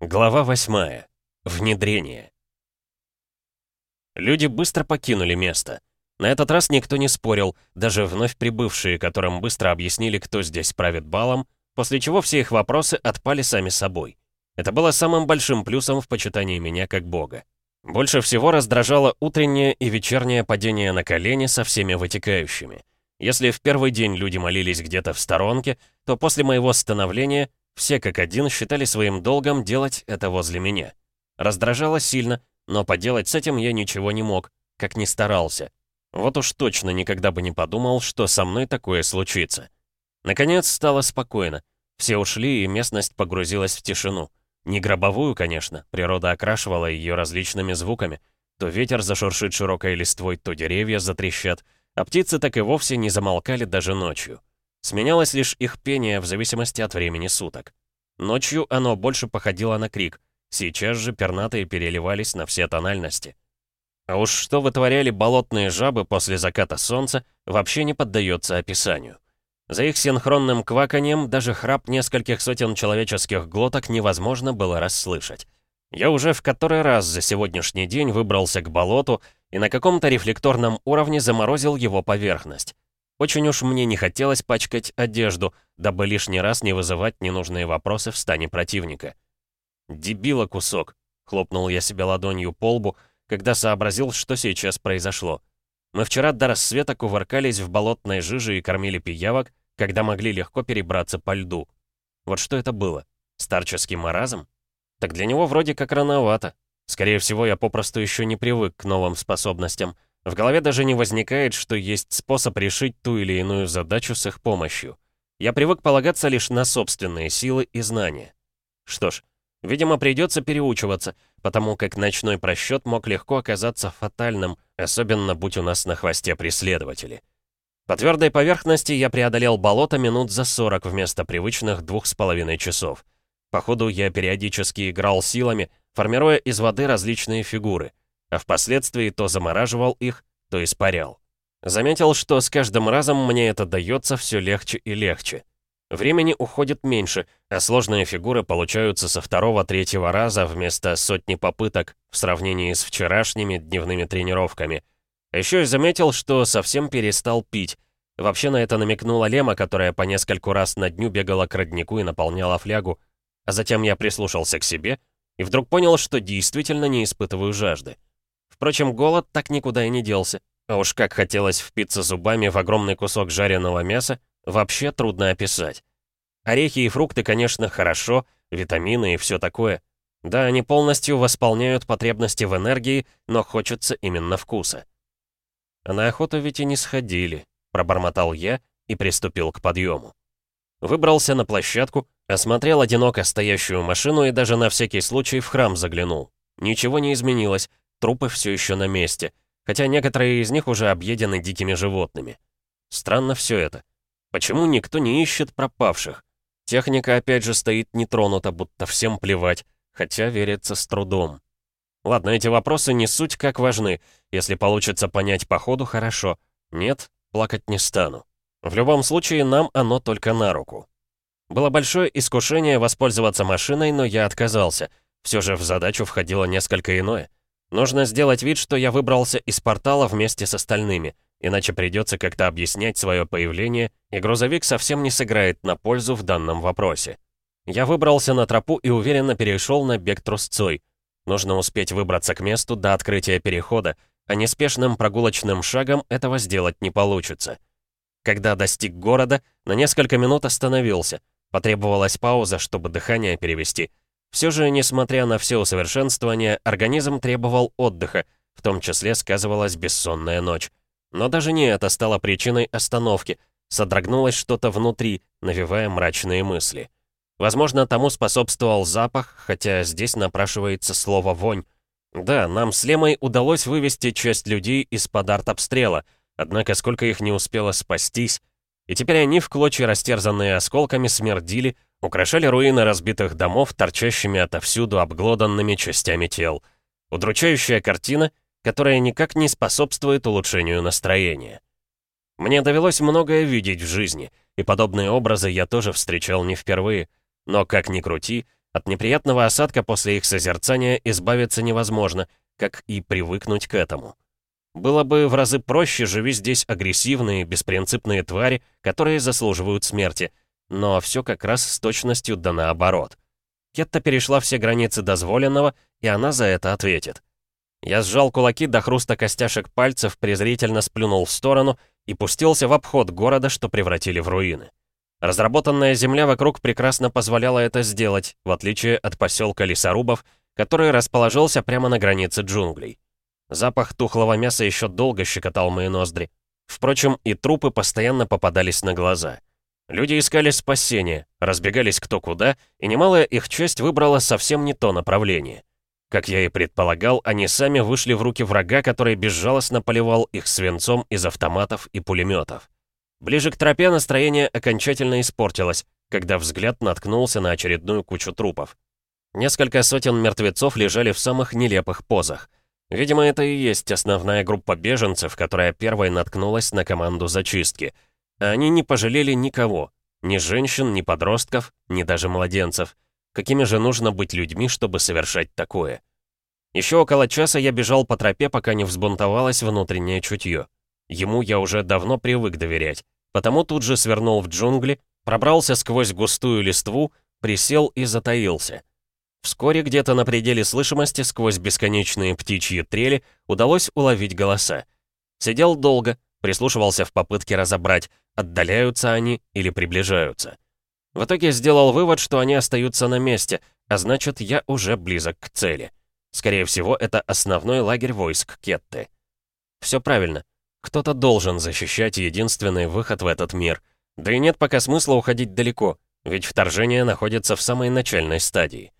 Глава 8. Внедрение. Люди быстро покинули место. На этот раз никто не спорил, даже вновь прибывшие, которым быстро объяснили, кто здесь правит балом, после чего все их вопросы отпали сами собой. Это было самым большим плюсом в почитании меня как бога. Больше всего раздражало утреннее и вечернее падение на колени со всеми вытекающими. Если в первый день люди молились где-то в сторонке, то после моего становления все как один считали своим долгом делать это возле меня. Раздражало сильно, но поделать с этим я ничего не мог, как ни старался. Вот уж точно никогда бы не подумал, что со мной такое случится. Наконец стало спокойно. Все ушли, и местность погрузилась в тишину. Не гробовую, конечно, природа окрашивала ее различными звуками. То ветер зашуршит широкой листвой, то деревья затрещат, а птицы так и вовсе не замолкали даже ночью. Сменялось лишь их пение в зависимости от времени суток. Ночью оно больше походило на крик, сейчас же пернатые переливались на все тональности. А уж что вытворяли болотные жабы после заката солнца, вообще не поддается описанию. За их синхронным кваканьем даже храп нескольких сотен человеческих глоток невозможно было расслышать. Я уже в который раз за сегодняшний день выбрался к болоту и на каком-то рефлекторном уровне заморозил его поверхность. Очень уж мне не хотелось пачкать одежду, дабы лишний раз не вызывать ненужные вопросы в стане противника. «Дебила кусок!» — хлопнул я себя ладонью по лбу, когда сообразил, что сейчас произошло. Мы вчера до рассвета кувыркались в болотной жиже и кормили пиявок, когда могли легко перебраться по льду. Вот что это было? Старческий маразм? Так для него вроде как рановато. Скорее всего, я попросту еще не привык к новым способностям — в голове даже не возникает, что есть способ решить ту или иную задачу с их помощью. Я привык полагаться лишь на собственные силы и знания. Что ж, видимо, придется переучиваться, потому как ночной просчет мог легко оказаться фатальным, особенно будь у нас на хвосте преследователи. По твердой поверхности я преодолел болото минут за 40 вместо привычных двух с половиной часов. Походу, я периодически играл силами, формируя из воды различные фигуры — а впоследствии то замораживал их, то испарял. Заметил, что с каждым разом мне это дается все легче и легче. Времени уходит меньше, а сложные фигуры получаются со второго-третьего раза вместо сотни попыток в сравнении с вчерашними дневными тренировками. Еще и заметил, что совсем перестал пить. Вообще на это намекнула Лема, которая по нескольку раз на дню бегала к роднику и наполняла флягу. А затем я прислушался к себе и вдруг понял, что действительно не испытываю жажды. Впрочем, голод так никуда и не делся. А уж как хотелось впиться зубами в огромный кусок жареного мяса, вообще трудно описать. Орехи и фрукты, конечно, хорошо, витамины и все такое. Да, они полностью восполняют потребности в энергии, но хочется именно вкуса. А на охоту ведь и не сходили, пробормотал я и приступил к подъему. Выбрался на площадку, осмотрел одиноко стоящую машину и даже на всякий случай в храм заглянул. Ничего не изменилось, Трупы все еще на месте, хотя некоторые из них уже объедены дикими животными. Странно все это. Почему никто не ищет пропавших? Техника опять же стоит нетронута, будто всем плевать, хотя верится с трудом. Ладно, эти вопросы не суть как важны. Если получится понять по ходу, хорошо. Нет, плакать не стану. В любом случае, нам оно только на руку. Было большое искушение воспользоваться машиной, но я отказался. Все же в задачу входило несколько иное. Нужно сделать вид, что я выбрался из портала вместе с остальными, иначе придется как-то объяснять свое появление, и грузовик совсем не сыграет на пользу в данном вопросе. Я выбрался на тропу и уверенно перешел на бег трусцой. Нужно успеть выбраться к месту до открытия перехода, а неспешным прогулочным шагом этого сделать не получится. Когда достиг города, на несколько минут остановился. Потребовалась пауза, чтобы дыхание перевести — все же, несмотря на все усовершенствования, организм требовал отдыха, в том числе сказывалась бессонная ночь. Но даже не это стало причиной остановки. Содрогнулось что-то внутри, навевая мрачные мысли. Возможно, тому способствовал запах, хотя здесь напрашивается слово «вонь». Да, нам с Лемой удалось вывести часть людей из-под артобстрела, однако сколько их не успело спастись, и теперь они в клочья растерзанные осколками смердили, украшали руины разбитых домов торчащими отовсюду обглоданными частями тел. Удручающая картина, которая никак не способствует улучшению настроения. Мне довелось многое видеть в жизни, и подобные образы я тоже встречал не впервые. Но, как ни крути, От неприятного осадка после их созерцания избавиться невозможно, как и привыкнуть к этому. Было бы в разы проще, живи здесь агрессивные, беспринципные твари, которые заслуживают смерти. Но все как раз с точностью да наоборот. Кетта перешла все границы дозволенного, и она за это ответит. Я сжал кулаки до хруста костяшек пальцев, презрительно сплюнул в сторону и пустился в обход города, что превратили в руины. Разработанная земля вокруг прекрасно позволяла это сделать, в отличие от поселка лесорубов, который расположился прямо на границе джунглей. Запах тухлого мяса еще долго щекотал мои ноздри. Впрочем, и трупы постоянно попадались на глаза. Люди искали спасения, разбегались кто куда, и немалая их часть выбрала совсем не то направление. Как я и предполагал, они сами вышли в руки врага, который безжалостно поливал их свинцом из автоматов и пулеметов. Ближе к тропе настроение окончательно испортилось, когда взгляд наткнулся на очередную кучу трупов. Несколько сотен мертвецов лежали в самых нелепых позах. Видимо, это и есть основная группа беженцев, которая первой наткнулась на команду зачистки. Они не пожалели никого. Ни женщин, ни подростков, ни даже младенцев. Какими же нужно быть людьми, чтобы совершать такое? Еще около часа я бежал по тропе, пока не взбунтовалось внутреннее чутье. Ему я уже давно привык доверять, потому тут же свернул в джунгли, пробрался сквозь густую листву, присел и затаился. Вскоре где-то на пределе слышимости, сквозь бесконечные птичьи трели, удалось уловить голоса. Сидел долго, прислушивался в попытке разобрать, отдаляются они или приближаются. В итоге сделал вывод, что они остаются на месте, а значит, я уже близок к цели. Скорее всего, это основной лагерь войск Кетты. Все правильно. Кто-то должен защищать единственный выход в этот мир. Да и нет пока смысла уходить далеко, ведь вторжение находится в самой начальной стадии.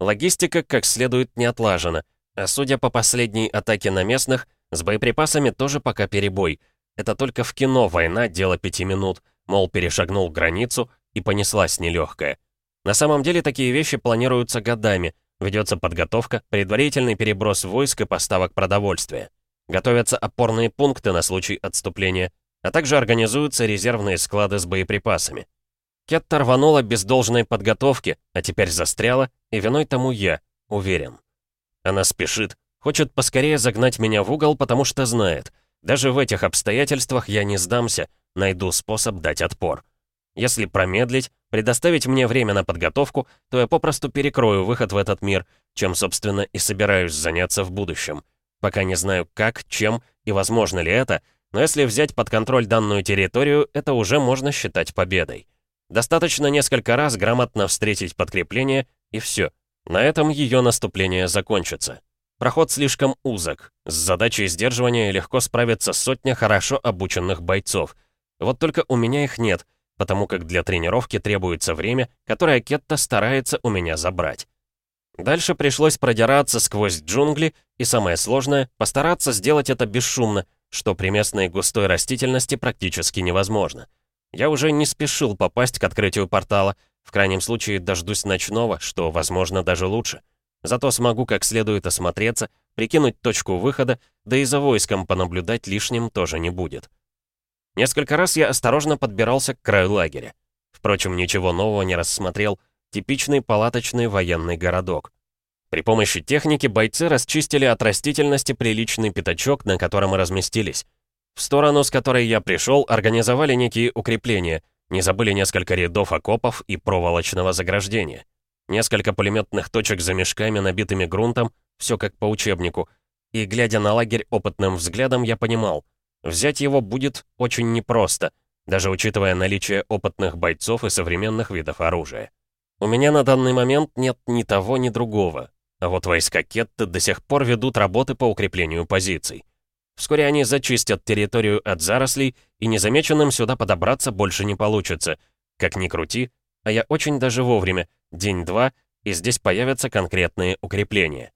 Логистика как следует не отлажена, а судя по последней атаке на местных, с боеприпасами тоже пока перебой. Это только в кино война дело пяти минут, мол, перешагнул границу, и понеслась нелегкая. На самом деле такие вещи планируются годами, ведется подготовка, предварительный переброс войск и поставок продовольствия. Готовятся опорные пункты на случай отступления, а также организуются резервные склады с боеприпасами. Кетта рванула без должной подготовки, а теперь застряла, и виной тому я, уверен. Она спешит, хочет поскорее загнать меня в угол, потому что знает, даже в этих обстоятельствах я не сдамся, найду способ дать отпор. Если промедлить, предоставить мне время на подготовку, то я попросту перекрою выход в этот мир, чем, собственно, и собираюсь заняться в будущем. Пока не знаю как, чем и возможно ли это, но если взять под контроль данную территорию, это уже можно считать победой. Достаточно несколько раз грамотно встретить подкрепление, и все. На этом ее наступление закончится. Проход слишком узок. С задачей сдерживания легко справится сотня хорошо обученных бойцов. Вот только у меня их нет — потому как для тренировки требуется время, которое Кетта старается у меня забрать. Дальше пришлось продираться сквозь джунгли, и самое сложное — постараться сделать это бесшумно, что при местной густой растительности практически невозможно. Я уже не спешил попасть к открытию портала, в крайнем случае дождусь ночного, что, возможно, даже лучше. Зато смогу как следует осмотреться, прикинуть точку выхода, да и за войском понаблюдать лишним тоже не будет. Несколько раз я осторожно подбирался к краю лагеря. Впрочем, ничего нового не рассмотрел. Типичный палаточный военный городок. При помощи техники бойцы расчистили от растительности приличный пятачок, на котором мы разместились. В сторону, с которой я пришел, организовали некие укрепления, не забыли несколько рядов окопов и проволочного заграждения. Несколько пулеметных точек за мешками, набитыми грунтом, все как по учебнику. И, глядя на лагерь опытным взглядом, я понимал, Взять его будет очень непросто, даже учитывая наличие опытных бойцов и современных видов оружия. У меня на данный момент нет ни того, ни другого. А вот войска Кетты до сих пор ведут работы по укреплению позиций. Вскоре они зачистят территорию от зарослей, и незамеченным сюда подобраться больше не получится. Как ни крути, а я очень даже вовремя, день-два, и здесь появятся конкретные укрепления.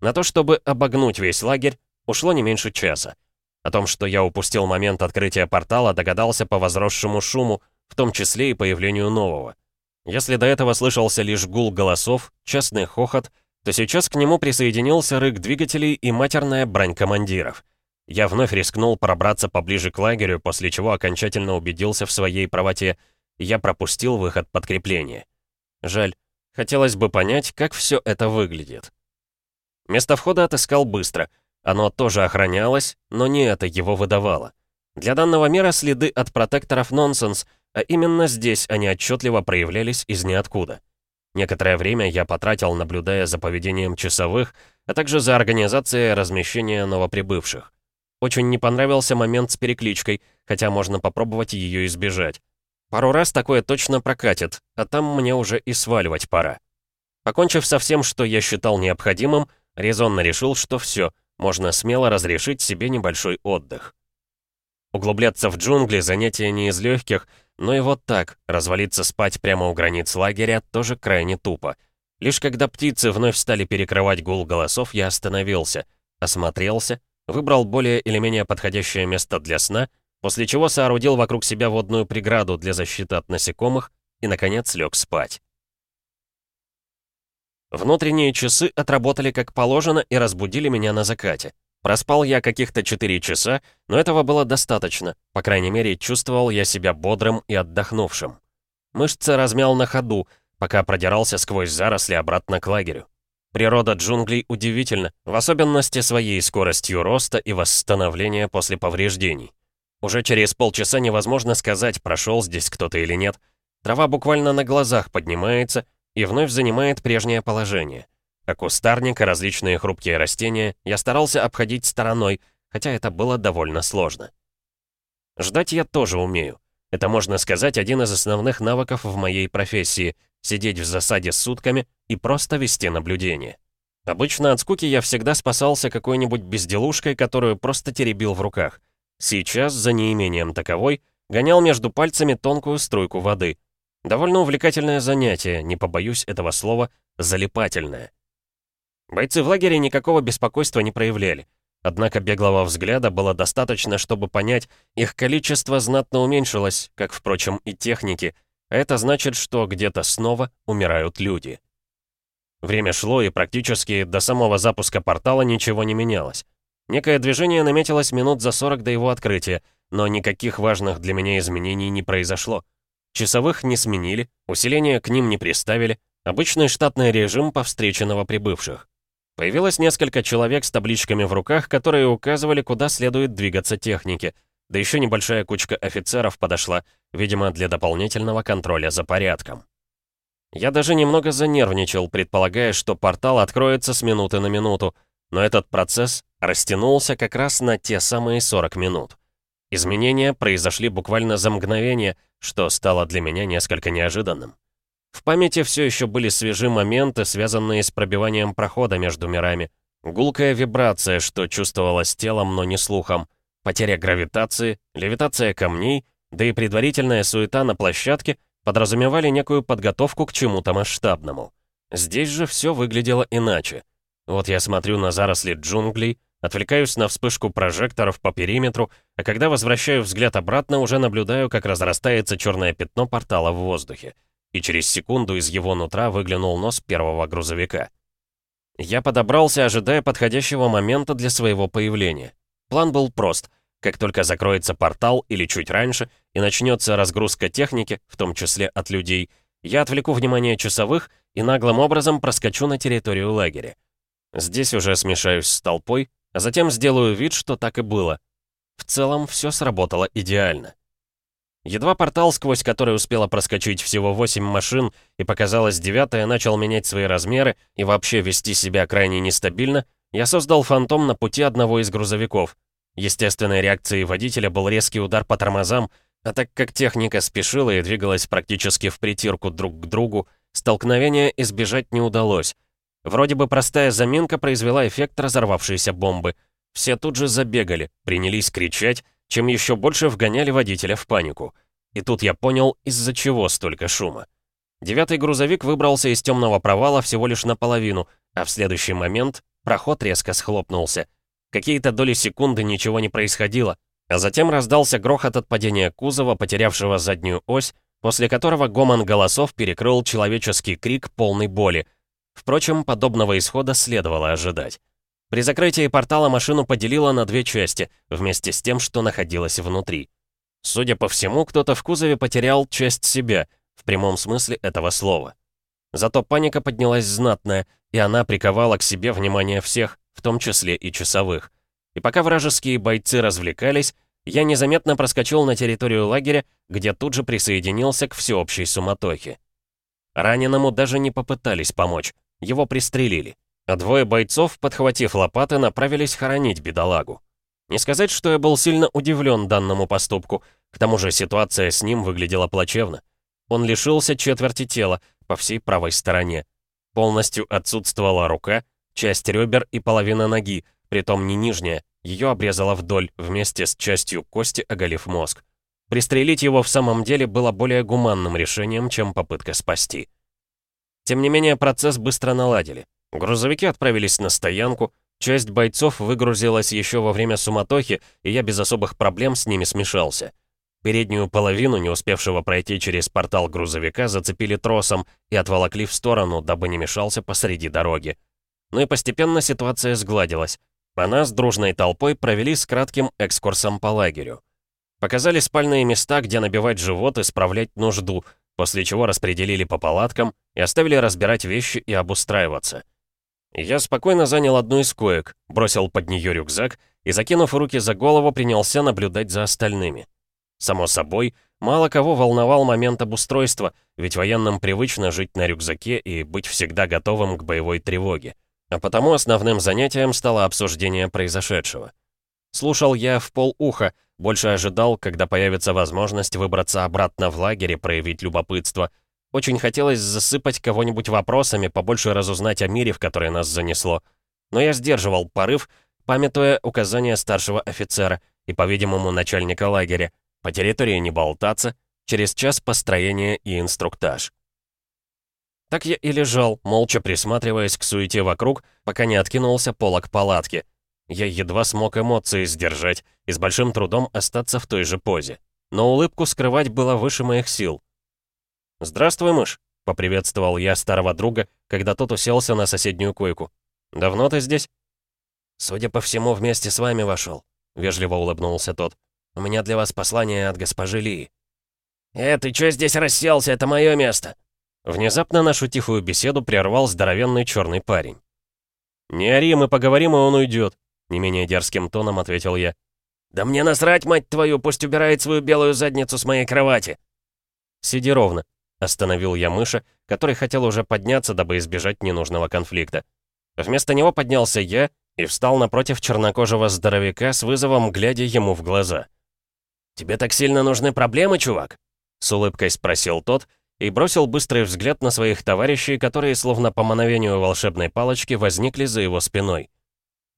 На то, чтобы обогнуть весь лагерь, ушло не меньше часа. О том, что я упустил момент открытия портала, догадался по возросшему шуму, в том числе и появлению нового. Если до этого слышался лишь гул голосов, частный хохот, то сейчас к нему присоединился рык двигателей и матерная брань командиров. Я вновь рискнул пробраться поближе к лагерю, после чего окончательно убедился в своей правоте, я пропустил выход подкрепления. Жаль. Хотелось бы понять, как все это выглядит. Место входа отыскал быстро. Оно тоже охранялось, но не это его выдавало. Для данного мира следы от протекторов нонсенс, а именно здесь они отчетливо проявлялись из ниоткуда. Некоторое время я потратил, наблюдая за поведением часовых, а также за организацией размещения новоприбывших. Очень не понравился момент с перекличкой, хотя можно попробовать ее избежать. Пару раз такое точно прокатит, а там мне уже и сваливать пора. Покончив со всем, что я считал необходимым, резонно решил, что все, можно смело разрешить себе небольшой отдых. Углубляться в джунгли занятие не из легких, но и вот так, развалиться спать прямо у границ лагеря, тоже крайне тупо. Лишь когда птицы вновь стали перекрывать гул голосов, я остановился, осмотрелся, выбрал более или менее подходящее место для сна, после чего соорудил вокруг себя водную преграду для защиты от насекомых и, наконец, лег спать. Внутренние часы отработали как положено и разбудили меня на закате. Проспал я каких-то 4 часа, но этого было достаточно. По крайней мере, чувствовал я себя бодрым и отдохнувшим. Мышцы размял на ходу, пока продирался сквозь заросли обратно к лагерю. Природа джунглей удивительна, в особенности своей скоростью роста и восстановления после повреждений. Уже через полчаса невозможно сказать, прошел здесь кто-то или нет. Трава буквально на глазах поднимается и вновь занимает прежнее положение. А кустарник и различные хрупкие растения я старался обходить стороной, хотя это было довольно сложно. Ждать я тоже умею. Это, можно сказать, один из основных навыков в моей профессии — сидеть в засаде сутками и просто вести наблюдение. Обычно от скуки я всегда спасался какой-нибудь безделушкой, которую просто теребил в руках. Сейчас, за неимением таковой, гонял между пальцами тонкую струйку воды. Довольно увлекательное занятие, не побоюсь этого слова, залипательное. Бойцы в лагере никакого беспокойства не проявляли. Однако беглого взгляда было достаточно, чтобы понять, их количество знатно уменьшилось, как, впрочем, и техники, а это значит, что где-то снова умирают люди. Время шло, и практически до самого запуска портала ничего не менялось. Некое движение наметилось минут за 40 до его открытия, но никаких важных для меня изменений не произошло. Часовых не сменили, усиления к ним не приставили, обычный штатный режим по встрече новоприбывших. Появилось несколько человек с табличками в руках, которые указывали, куда следует двигаться технике. Да еще небольшая кучка офицеров подошла, видимо, для дополнительного контроля за порядком. Я даже немного занервничал, предполагая, что портал откроется с минуты на минуту, но этот процесс растянулся как раз на те самые 40 минут. Изменения произошли буквально за мгновение, что стало для меня несколько неожиданным. В памяти все еще были свежи моменты, связанные с пробиванием прохода между мирами. Гулкая вибрация, что чувствовалась телом, но не слухом. Потеря гравитации, левитация камней, да и предварительная суета на площадке подразумевали некую подготовку к чему-то масштабному. Здесь же все выглядело иначе. Вот я смотрю на заросли джунглей, отвлекаюсь на вспышку прожекторов по периметру, а когда возвращаю взгляд обратно, уже наблюдаю, как разрастается черное пятно портала в воздухе и через секунду из его нутра выглянул нос первого грузовика. Я подобрался, ожидая подходящего момента для своего появления. План был прост. Как только закроется портал или чуть раньше, и начнется разгрузка техники, в том числе от людей, я отвлеку внимание часовых и наглым образом проскочу на территорию лагеря. Здесь уже смешаюсь с толпой, а затем сделаю вид, что так и было. В целом, все сработало идеально. Едва портал, сквозь который успела проскочить всего 8 машин, и показалось девятая, начал менять свои размеры и вообще вести себя крайне нестабильно, я создал фантом на пути одного из грузовиков. Естественной реакцией водителя был резкий удар по тормозам, а так как техника спешила и двигалась практически в притирку друг к другу, столкновения избежать не удалось. Вроде бы простая заминка произвела эффект разорвавшейся бомбы. Все тут же забегали, принялись кричать, чем еще больше вгоняли водителя в панику. И тут я понял, из-за чего столько шума. Девятый грузовик выбрался из темного провала всего лишь наполовину, а в следующий момент проход резко схлопнулся. Какие-то доли секунды ничего не происходило, а затем раздался грохот от падения кузова, потерявшего заднюю ось, после которого гомон голосов перекрыл человеческий крик полной боли. Впрочем, подобного исхода следовало ожидать. При закрытии портала машину поделило на две части, вместе с тем, что находилось внутри. Судя по всему, кто-то в кузове потерял часть себя, в прямом смысле этого слова. Зато паника поднялась знатная, и она приковала к себе внимание всех, в том числе и часовых. И пока вражеские бойцы развлекались, я незаметно проскочил на территорию лагеря, где тут же присоединился к всеобщей суматохе. Раненому даже не попытались помочь, его пристрелили, а двое бойцов, подхватив лопаты, направились хоронить бедолагу. Не сказать, что я был сильно удивлен данному поступку, к тому же ситуация с ним выглядела плачевно. Он лишился четверти тела по всей правой стороне. Полностью отсутствовала рука, часть ребер и половина ноги, притом не нижняя, ее обрезала вдоль, вместе с частью кости оголив мозг. Пристрелить его в самом деле было более гуманным решением, чем попытка спасти. Тем не менее, процесс быстро наладили. Грузовики отправились на стоянку, часть бойцов выгрузилась еще во время суматохи, и я без особых проблем с ними смешался. Переднюю половину, не успевшего пройти через портал грузовика, зацепили тросом и отволокли в сторону, дабы не мешался посреди дороги. Ну и постепенно ситуация сгладилась. А нас дружной толпой провели с кратким экскурсом по лагерю. Показали спальные места, где набивать живот и справлять нужду, после чего распределили по палаткам и оставили разбирать вещи и обустраиваться. Я спокойно занял одну из коек, бросил под нее рюкзак и, закинув руки за голову, принялся наблюдать за остальными. Само собой, мало кого волновал момент обустройства, ведь военным привычно жить на рюкзаке и быть всегда готовым к боевой тревоге. А потому основным занятием стало обсуждение произошедшего. Слушал я в полуха, больше ожидал, когда появится возможность выбраться обратно в лагерь и проявить любопытство. Очень хотелось засыпать кого-нибудь вопросами, побольше разузнать о мире, в который нас занесло. Но я сдерживал порыв, памятуя указания старшего офицера и, по-видимому, начальника лагеря, по территории не болтаться, через час построения и инструктаж. Так я и лежал, молча присматриваясь к суете вокруг, пока не откинулся полок палатки. Я едва смог эмоции сдержать и с большим трудом остаться в той же позе. Но улыбку скрывать было выше моих сил. «Здравствуй, мышь», — поприветствовал я старого друга, когда тот уселся на соседнюю койку. «Давно ты здесь?» «Судя по всему, вместе с вами вошел», — вежливо улыбнулся тот. «У меня для вас послание от госпожи Ли». «Э, ты чё здесь расселся? Это мое место!» Внезапно нашу тихую беседу прервал здоровенный черный парень. «Не ори, мы поговорим, и он уйдет», — не менее дерзким тоном ответил я. «Да мне насрать, мать твою, пусть убирает свою белую задницу с моей кровати!» «Сиди ровно», — остановил я мыша, который хотел уже подняться, дабы избежать ненужного конфликта. Вместо него поднялся я и встал напротив чернокожего здоровяка с вызовом, глядя ему в глаза. «Тебе так сильно нужны проблемы, чувак?» — с улыбкой спросил тот, и бросил быстрый взгляд на своих товарищей, которые, словно по мановению волшебной палочки, возникли за его спиной.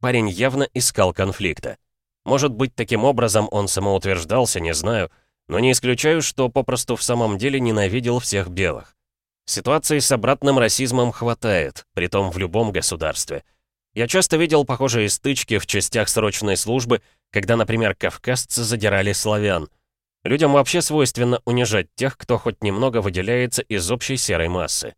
Парень явно искал конфликта. Может быть, таким образом он самоутверждался, не знаю, но не исключаю, что попросту в самом деле ненавидел всех белых. Ситуации с обратным расизмом хватает, притом в любом государстве. Я часто видел похожие стычки в частях срочной службы, когда, например, кавказцы задирали славян — Людям вообще свойственно унижать тех, кто хоть немного выделяется из общей серой массы.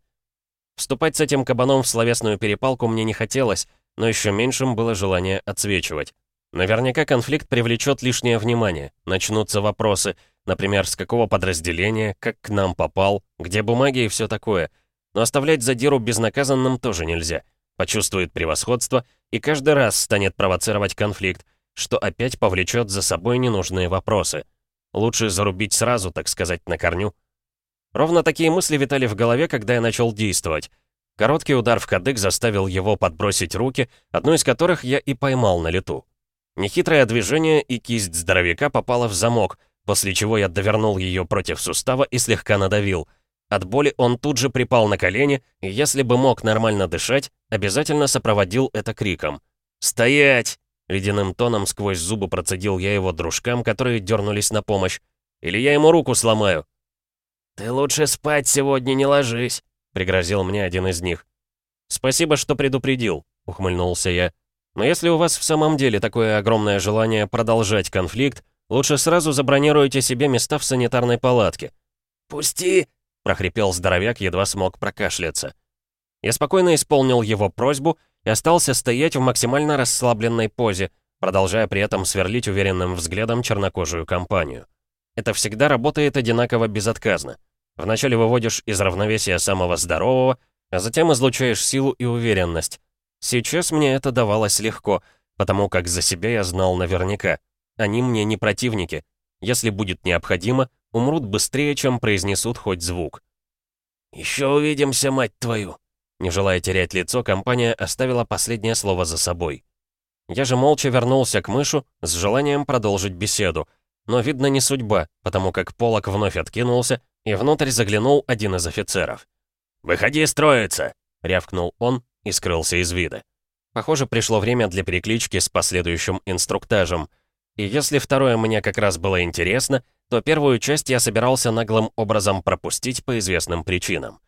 Вступать с этим кабаном в словесную перепалку мне не хотелось, но еще меньшим было желание отсвечивать. Наверняка конфликт привлечет лишнее внимание, начнутся вопросы, например, с какого подразделения, как к нам попал, где бумаги и все такое. Но оставлять задиру безнаказанным тоже нельзя. Почувствует превосходство и каждый раз станет провоцировать конфликт, что опять повлечет за собой ненужные вопросы. Лучше зарубить сразу, так сказать, на корню. Ровно такие мысли витали в голове, когда я начал действовать. Короткий удар в кадык заставил его подбросить руки, одну из которых я и поймал на лету. Нехитрое движение, и кисть здоровяка попала в замок, после чего я довернул ее против сустава и слегка надавил. От боли он тут же припал на колени, и если бы мог нормально дышать, обязательно сопроводил это криком. «Стоять!» Ледяным тоном сквозь зубы процедил я его дружкам, которые дернулись на помощь. «Или я ему руку сломаю?» «Ты лучше спать сегодня не ложись», — пригрозил мне один из них. «Спасибо, что предупредил», — ухмыльнулся я. «Но если у вас в самом деле такое огромное желание продолжать конфликт, лучше сразу забронируйте себе места в санитарной палатке». «Пусти!» — прохрипел здоровяк, едва смог прокашляться. Я спокойно исполнил его просьбу и остался стоять в максимально расслабленной позе, продолжая при этом сверлить уверенным взглядом чернокожую компанию. Это всегда работает одинаково безотказно. Вначале выводишь из равновесия самого здорового, а затем излучаешь силу и уверенность. Сейчас мне это давалось легко, потому как за себя я знал наверняка. Они мне не противники. Если будет необходимо, умрут быстрее, чем произнесут хоть звук. «Еще увидимся, мать твою!» Не желая терять лицо, компания оставила последнее слово за собой. Я же молча вернулся к мышу с желанием продолжить беседу. Но, видно, не судьба, потому как полок вновь откинулся, и внутрь заглянул один из офицеров. «Выходи строиться!» — рявкнул он и скрылся из вида. Похоже, пришло время для переклички с последующим инструктажем. И если второе мне как раз было интересно, то первую часть я собирался наглым образом пропустить по известным причинам.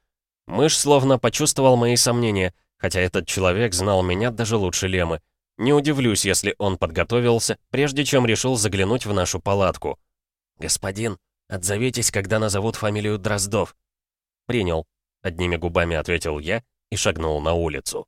Мышь словно почувствовал мои сомнения, хотя этот человек знал меня даже лучше Лемы. Не удивлюсь, если он подготовился, прежде чем решил заглянуть в нашу палатку. «Господин, отзовитесь, когда назовут фамилию Дроздов». «Принял», — одними губами ответил я и шагнул на улицу.